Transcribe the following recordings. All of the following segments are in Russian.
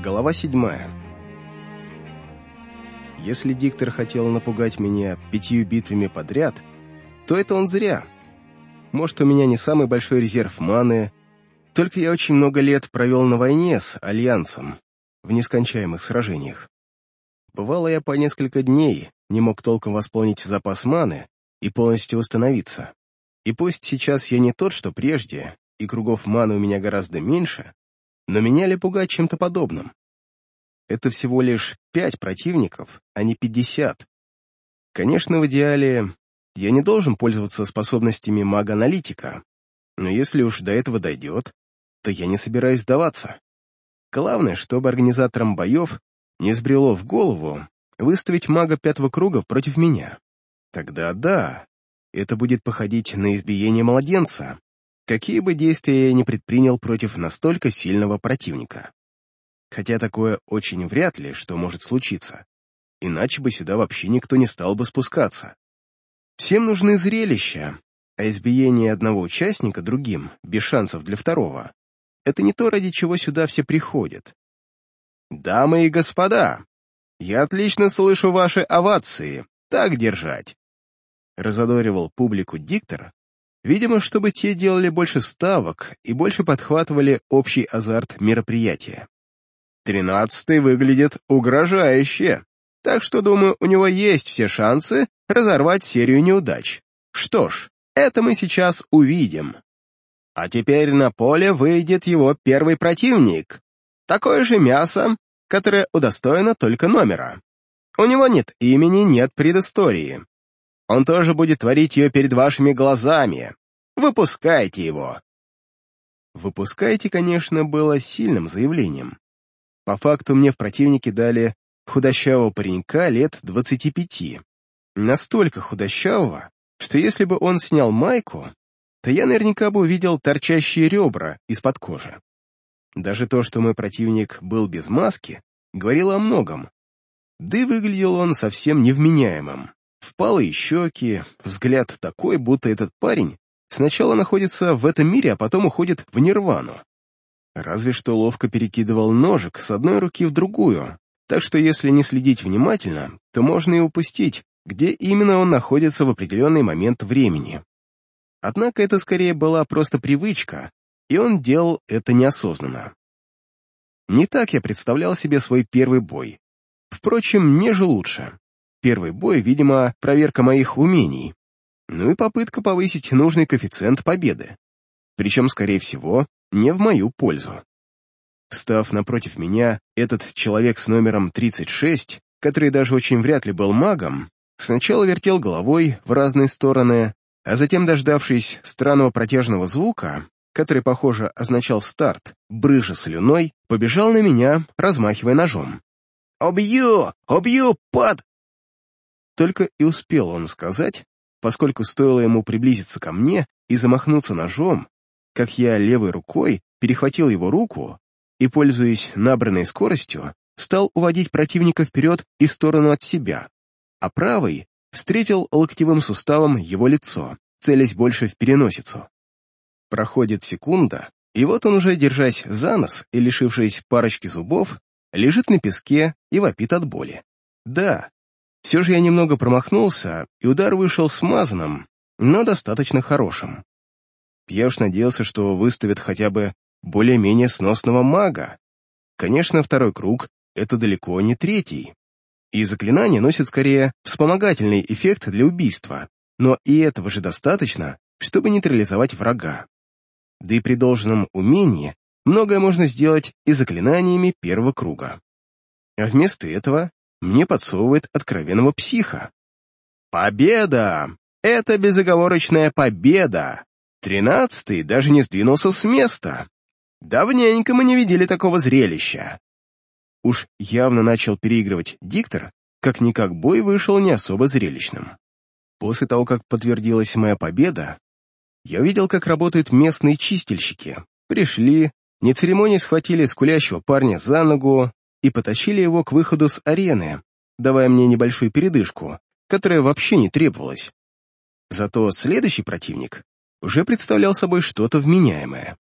Глава седьмая. Если диктор хотел напугать меня пятью битвами подряд, то это он зря. Может, у меня не самый большой резерв маны, только я очень много лет провел на войне с Альянсом, в нескончаемых сражениях. Бывало, я по несколько дней не мог толком восполнить запас маны и полностью восстановиться. И пусть сейчас я не тот, что прежде, и кругов маны у меня гораздо меньше, но меня ли пугать чем-то подобным? Это всего лишь пять противников, а не пятьдесят. Конечно, в идеале я не должен пользоваться способностями мага-аналитика, но если уж до этого дойдет, то я не собираюсь сдаваться. Главное, чтобы организаторам боев не сбрело в голову выставить мага пятого круга против меня. Тогда да, это будет походить на избиение младенца, какие бы действия я ни предпринял против настолько сильного противника. Хотя такое очень вряд ли, что может случиться. Иначе бы сюда вообще никто не стал бы спускаться. Всем нужны зрелища, а избиение одного участника другим, без шансов для второго, это не то, ради чего сюда все приходят. «Дамы и господа, я отлично слышу ваши овации, так держать!» Разодоривал публику диктор, видимо, чтобы те делали больше ставок и больше подхватывали общий азарт мероприятия. Тринадцатый выглядит угрожающе, так что, думаю, у него есть все шансы разорвать серию неудач. Что ж, это мы сейчас увидим. А теперь на поле выйдет его первый противник. Такое же мясо, которое удостоено только номера. У него нет имени, нет предыстории. Он тоже будет творить ее перед вашими глазами. Выпускайте его. Выпускайте, конечно, было сильным заявлением. По факту мне в противнике дали худощавого паренька лет 25. Настолько худощавого, что если бы он снял майку, то я наверняка бы увидел торчащие ребра из-под кожи. Даже то, что мой противник был без маски, говорило о многом. Да и выглядел он совсем невменяемым. Впалые щеки, взгляд такой, будто этот парень сначала находится в этом мире, а потом уходит в нирвану. Разве что ловко перекидывал ножик с одной руки в другую, так что если не следить внимательно, то можно и упустить, где именно он находится в определенный момент времени. Однако это скорее была просто привычка, и он делал это неосознанно. Не так я представлял себе свой первый бой. Впрочем, мне же лучше. Первый бой, видимо, проверка моих умений. Ну и попытка повысить нужный коэффициент победы. Причем, скорее всего, не в мою пользу. Встав напротив меня, этот человек с номером 36, который даже очень вряд ли был магом, сначала вертел головой в разные стороны, а затем, дождавшись странного протяжного звука, который, похоже, означал старт, брыжа слюной, побежал на меня, размахивая ножом. «Убью! Убью, пад!» Только и успел он сказать, поскольку стоило ему приблизиться ко мне и замахнуться ножом, как я левой рукой перехватил его руку и, пользуясь набранной скоростью, стал уводить противника вперед и в сторону от себя, а правый встретил локтевым суставом его лицо, целясь больше в переносицу. Проходит секунда, и вот он уже, держась за нос и лишившись парочки зубов, лежит на песке и вопит от боли. Да, все же я немного промахнулся, и удар вышел смазанным, но достаточно хорошим. Я уж надеялся, что выставят хотя бы более-менее сносного мага. Конечно, второй круг — это далеко не третий и заклинание носит скорее вспомогательный эффект для убийства, но и этого же достаточно, чтобы нейтрализовать врага. Да и при должном умении многое можно сделать и заклинаниями первого круга. А вместо этого мне подсовывает откровенного психа. Победа! Это безоговорочная победа! Тринадцатый даже не сдвинулся с места. Давненько мы не видели такого зрелища. Уж явно начал переигрывать диктор, как-никак бой вышел не особо зрелищным. После того, как подтвердилась моя победа, я увидел, как работают местные чистильщики. Пришли, не церемония схватили скулящего парня за ногу и потащили его к выходу с арены, давая мне небольшую передышку, которая вообще не требовалась. Зато следующий противник уже представлял собой что-то вменяемое.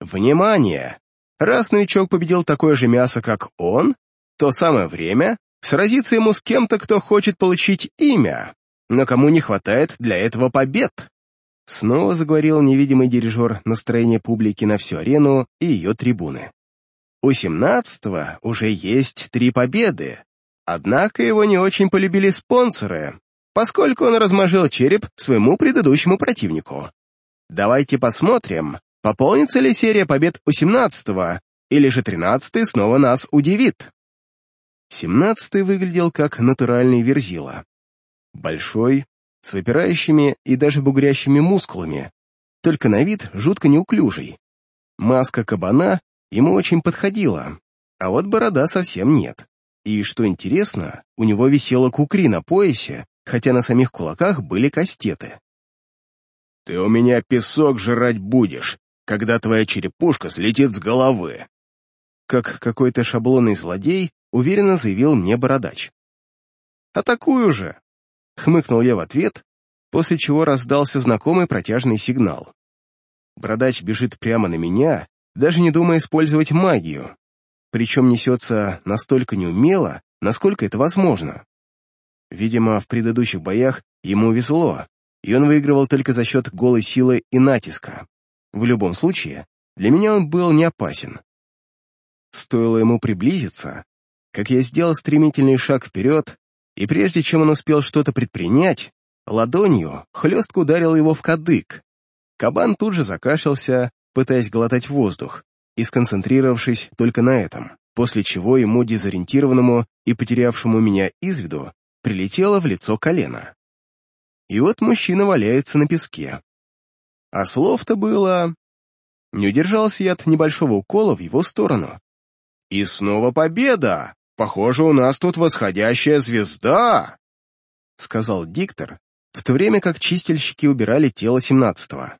«Внимание! Раз новичок победил такое же мясо, как он, то самое время сразиться ему с кем-то, кто хочет получить имя, но кому не хватает для этого побед. Снова заговорил невидимый дирижер настроения публики на всю арену и ее трибуны. У семнадцатого уже есть три победы, однако его не очень полюбили спонсоры, поскольку он размажил череп своему предыдущему противнику. Давайте посмотрим, пополнится ли серия побед у семнадцатого, или же тринадцатый снова нас удивит. Семнадцатый выглядел как натуральный верзила. Большой, с выпирающими и даже бугрящими мускулами, только на вид жутко неуклюжий. Маска кабана ему очень подходила, а вот борода совсем нет. И, что интересно, у него висела кукри на поясе, хотя на самих кулаках были кастеты. «Ты у меня песок жрать будешь, когда твоя черепушка слетит с головы!» Как какой-то шаблонный злодей уверенно заявил мне бородач. «Атакую же!» — хмыкнул я в ответ, после чего раздался знакомый протяжный сигнал. Бородач бежит прямо на меня, даже не думая использовать магию, причем несется настолько неумело, насколько это возможно. Видимо, в предыдущих боях ему везло, и он выигрывал только за счет голой силы и натиска. В любом случае, для меня он был не опасен. Стоило ему приблизиться, как я сделал стремительный шаг вперед, и прежде чем он успел что-то предпринять, ладонью хлестко ударил его в кадык. Кабан тут же закашлялся, пытаясь глотать воздух, и сконцентрировавшись только на этом, после чего ему, дезориентированному и потерявшему меня из виду, прилетело в лицо колено. И вот мужчина валяется на песке. А слов-то было... Не удержался я от небольшого укола в его сторону. «И снова победа! Похоже, у нас тут восходящая звезда!» Сказал диктор, в то время как чистильщики убирали тело семнадцатого.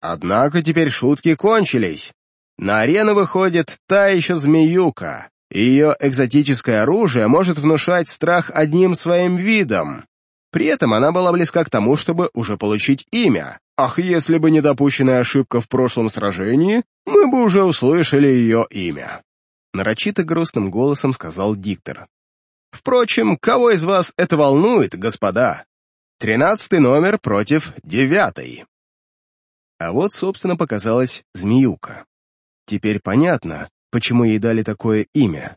«Однако теперь шутки кончились. На арену выходит та еще змеюка, ее экзотическое оружие может внушать страх одним своим видом. При этом она была близка к тому, чтобы уже получить имя. Ах, если бы не допущенная ошибка в прошлом сражении, мы бы уже услышали ее имя. Нарочито грустным голосом сказал диктор. Впрочем, кого из вас это волнует, господа? Тринадцатый номер против девятой. А вот, собственно, показалась змеюка. Теперь понятно, почему ей дали такое имя.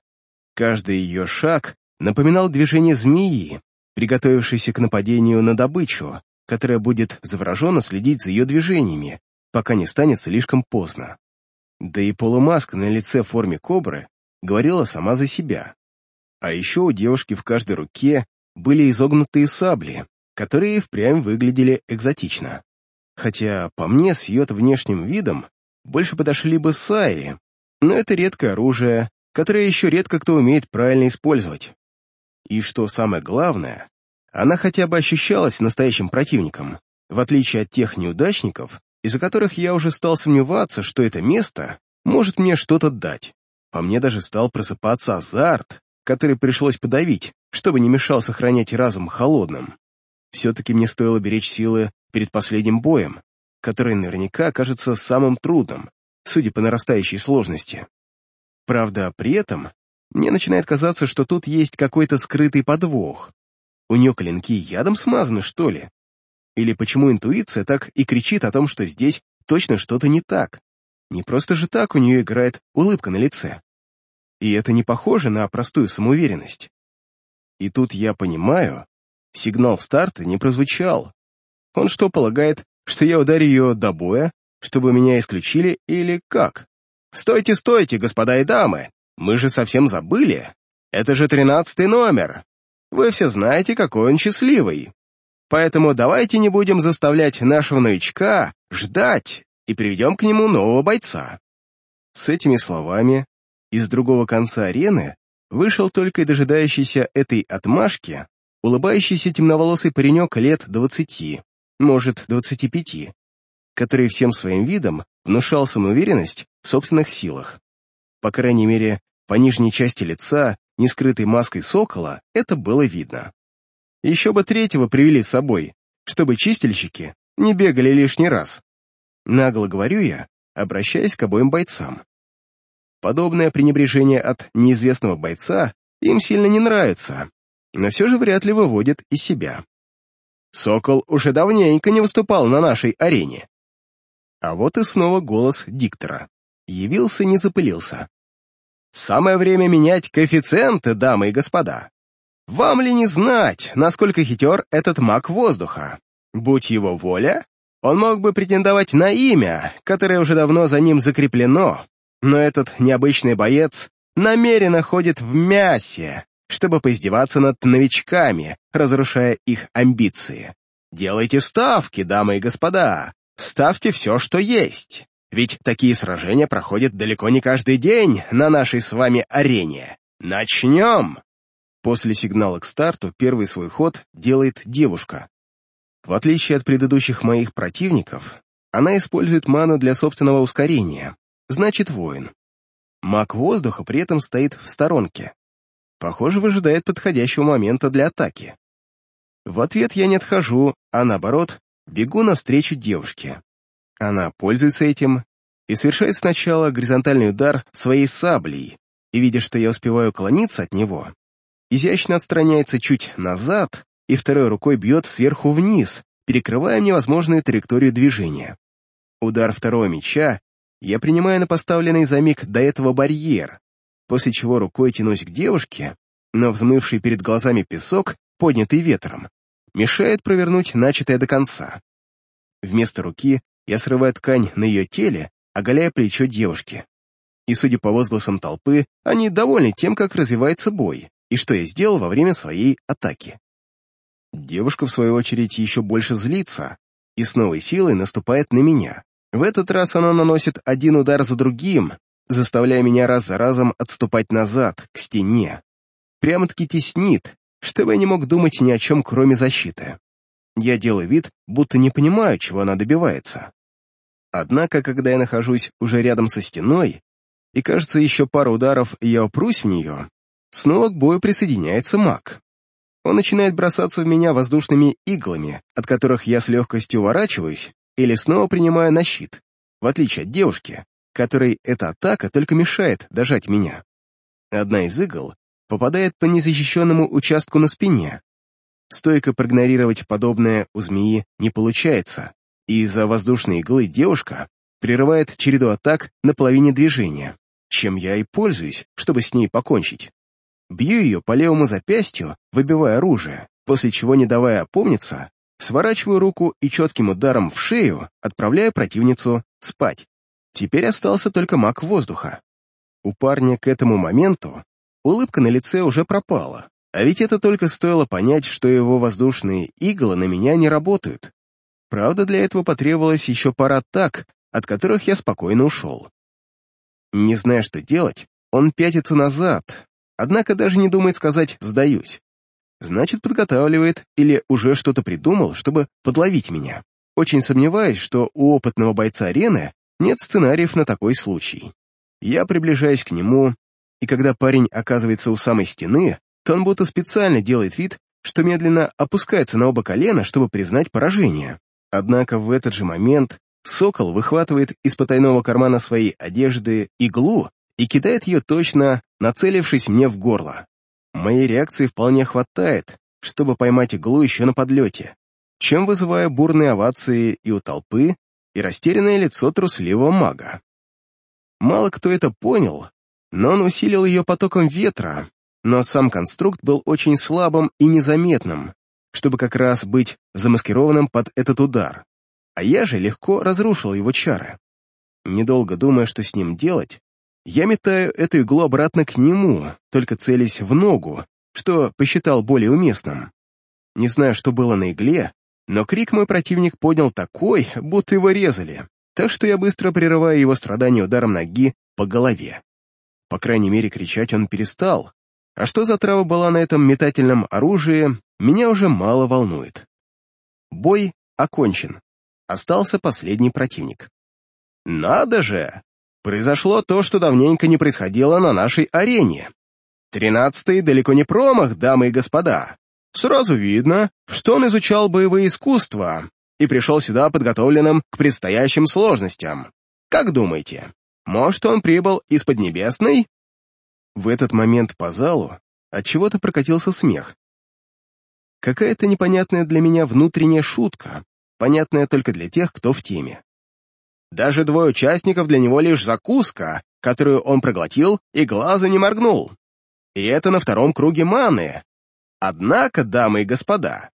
Каждый ее шаг напоминал движение змеи, приготовившейся к нападению на добычу, которая будет завороженно следить за ее движениями, пока не станет слишком поздно. Да и полумаска на лице в форме кобры говорила сама за себя. А еще у девушки в каждой руке были изогнутые сабли, которые впрямь выглядели экзотично. Хотя, по мне, с ее внешним видом больше подошли бы саи, но это редкое оружие, которое еще редко кто умеет правильно использовать. И что самое главное, она хотя бы ощущалась настоящим противником, в отличие от тех неудачников, из-за которых я уже стал сомневаться, что это место может мне что-то дать. По мне даже стал просыпаться азарт, который пришлось подавить, чтобы не мешал сохранять разум холодным. Все-таки мне стоило беречь силы перед последним боем, который наверняка окажется самым трудным, судя по нарастающей сложности. Правда, при этом мне начинает казаться, что тут есть какой-то скрытый подвох. У нее клинки ядом смазаны, что ли? Или почему интуиция так и кричит о том, что здесь точно что-то не так? Не просто же так у нее играет улыбка на лице. И это не похоже на простую самоуверенность. И тут я понимаю, сигнал старта не прозвучал. Он что, полагает, что я ударю ее до боя, чтобы меня исключили или как? Стойте, стойте, господа и дамы, мы же совсем забыли. Это же тринадцатый номер. Вы все знаете, какой он счастливый. Поэтому давайте не будем заставлять нашего новичка ждать и приведем к нему нового бойца. С этими словами из другого конца арены вышел только и дожидающийся этой отмашки улыбающийся темноволосый паренек лет двадцати, может, двадцати пяти, который всем своим видом внушал самоуверенность в собственных силах. По крайней мере, по нижней части лица, не скрытой маской сокола, это было видно. Еще бы третьего привели с собой, чтобы чистильщики не бегали лишний раз. Нагло говорю я, обращаясь к обоим бойцам. Подобное пренебрежение от неизвестного бойца им сильно не нравится, но все же вряд ли выводит из себя. Сокол уже давненько не выступал на нашей арене. А вот и снова голос диктора. Явился, не запылился. Самое время менять коэффициенты, дамы и господа. Вам ли не знать, насколько хитер этот маг воздуха? Будь его воля, он мог бы претендовать на имя, которое уже давно за ним закреплено, но этот необычный боец намеренно ходит в мясе, чтобы поиздеваться над новичками, разрушая их амбиции. Делайте ставки, дамы и господа, ставьте все, что есть. Ведь такие сражения проходят далеко не каждый день на нашей с вами арене. Начнем! После сигнала к старту первый свой ход делает девушка. В отличие от предыдущих моих противников, она использует ману для собственного ускорения, значит воин. Маг воздуха при этом стоит в сторонке. Похоже, выжидает подходящего момента для атаки. В ответ я не отхожу, а наоборот, бегу навстречу девушке. Она пользуется этим и совершает сначала горизонтальный удар своей саблей, и, видя, что я успеваю клониться от него, изящно отстраняется чуть назад и второй рукой бьет сверху вниз, перекрывая мне возможную траекторию движения. Удар второго меча я принимаю на поставленный за миг до этого барьер, после чего рукой тянусь к девушке, но взмывший перед глазами песок, поднятый ветром, мешает провернуть начатое до конца. Вместо руки я срываю ткань на ее теле, оголяя плечо девушки. И, судя по возгласам толпы, они довольны тем, как развивается бой, и что я сделал во время своей атаки. Девушка, в свою очередь, еще больше злится и с новой силой наступает на меня. В этот раз она наносит один удар за другим, заставляя меня раз за разом отступать назад, к стене. Прямо-таки теснит, чтобы я не мог думать ни о чем, кроме защиты. Я делаю вид, будто не понимаю, чего она добивается. Однако, когда я нахожусь уже рядом со стеной, и, кажется, еще пару ударов, и я упрусь в нее, снова к бою присоединяется маг. Он начинает бросаться в меня воздушными иглами, от которых я с легкостью уворачиваюсь или снова принимаю на щит, в отличие от девушки, которой эта атака только мешает дожать меня. Одна из игл попадает по незащищенному участку на спине. Стойко проигнорировать подобное у змеи не получается, и из-за воздушной иглы девушка прерывает череду атак на половине движения, чем я и пользуюсь, чтобы с ней покончить. Бью ее по левому запястью, выбивая оружие, после чего, не давая опомниться, сворачиваю руку и четким ударом в шею отправляю противницу спать. Теперь остался только маг воздуха. У парня к этому моменту улыбка на лице уже пропала, а ведь это только стоило понять, что его воздушные иглы на меня не работают. Правда, для этого потребовалось еще пара атак, от которых я спокойно ушел. Не зная, что делать, он пятится назад, однако даже не думает сказать «сдаюсь». Значит, подготавливает или уже что-то придумал, чтобы подловить меня. Очень сомневаюсь, что у опытного бойца арены нет сценариев на такой случай. Я приближаюсь к нему, и когда парень оказывается у самой стены, то он будто специально делает вид, что медленно опускается на оба колена, чтобы признать поражение. Однако в этот же момент сокол выхватывает из потайного кармана своей одежды иглу и кидает ее точно, нацелившись мне в горло. Моей реакции вполне хватает, чтобы поймать иглу еще на подлете, чем вызываю бурные овации и у толпы, и растерянное лицо трусливого мага. Мало кто это понял, но он усилил ее потоком ветра, но сам конструкт был очень слабым и незаметным, чтобы как раз быть замаскированным под этот удар, а я же легко разрушил его чары. Недолго думая, что с ним делать, я метаю эту иглу обратно к нему, только целясь в ногу, что посчитал более уместным. Не знаю, что было на игле, но крик мой противник поднял такой, будто его резали, так что я быстро прерываю его страдания ударом ноги по голове. По крайней мере, кричать он перестал, а что за трава была на этом метательном оружии, меня уже мало волнует. Бой окончен. Остался последний противник. «Надо же! произошло то, что давненько не происходило на нашей арене. Тринадцатый далеко не промах, дамы и господа. Сразу видно, что он изучал боевые искусства и пришел сюда подготовленным к предстоящим сложностям. Как думаете, Может, он прибыл из Поднебесной?» В этот момент по залу от чего то прокатился смех. Какая-то непонятная для меня внутренняя шутка, понятная только для тех, кто в теме. Даже двое участников для него лишь закуска, которую он проглотил и глаза не моргнул. И это на втором круге маны. Однако, дамы и господа...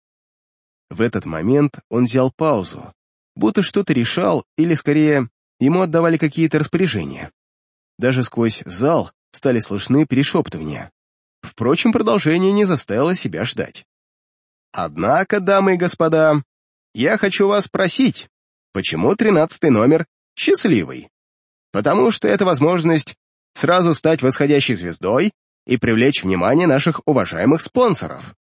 В этот момент он взял паузу, будто что-то решал, или, скорее, ему отдавали какие-то распоряжения. Даже сквозь зал стали слышны перешептывания. Впрочем, продолжение не заставило себя ждать. «Однако, дамы и господа, я хочу вас спросить, почему тринадцатый номер счастливый? Потому что это возможность сразу стать восходящей звездой и привлечь внимание наших уважаемых спонсоров.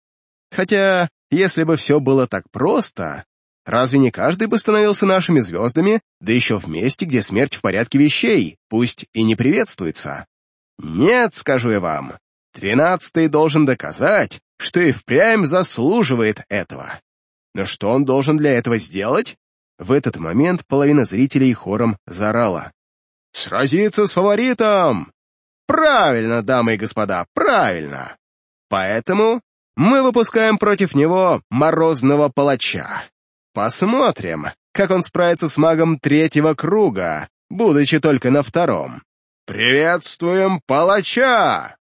Хотя, если бы все было так просто, разве не каждый бы становился нашими звездами, да еще в месте, где смерть в порядке вещей, пусть и не приветствуется? Нет, скажу я вам, тринадцатый должен доказать, что и впрямь заслуживает этого. Но что он должен для этого сделать? В этот момент половина зрителей хором заорала. «Сразиться с фаворитом! Правильно, дамы и господа, правильно! Поэтому мы выпускаем против него морозного палача. Посмотрим, как он справится с магом третьего круга, будучи только на втором. Приветствуем палача!»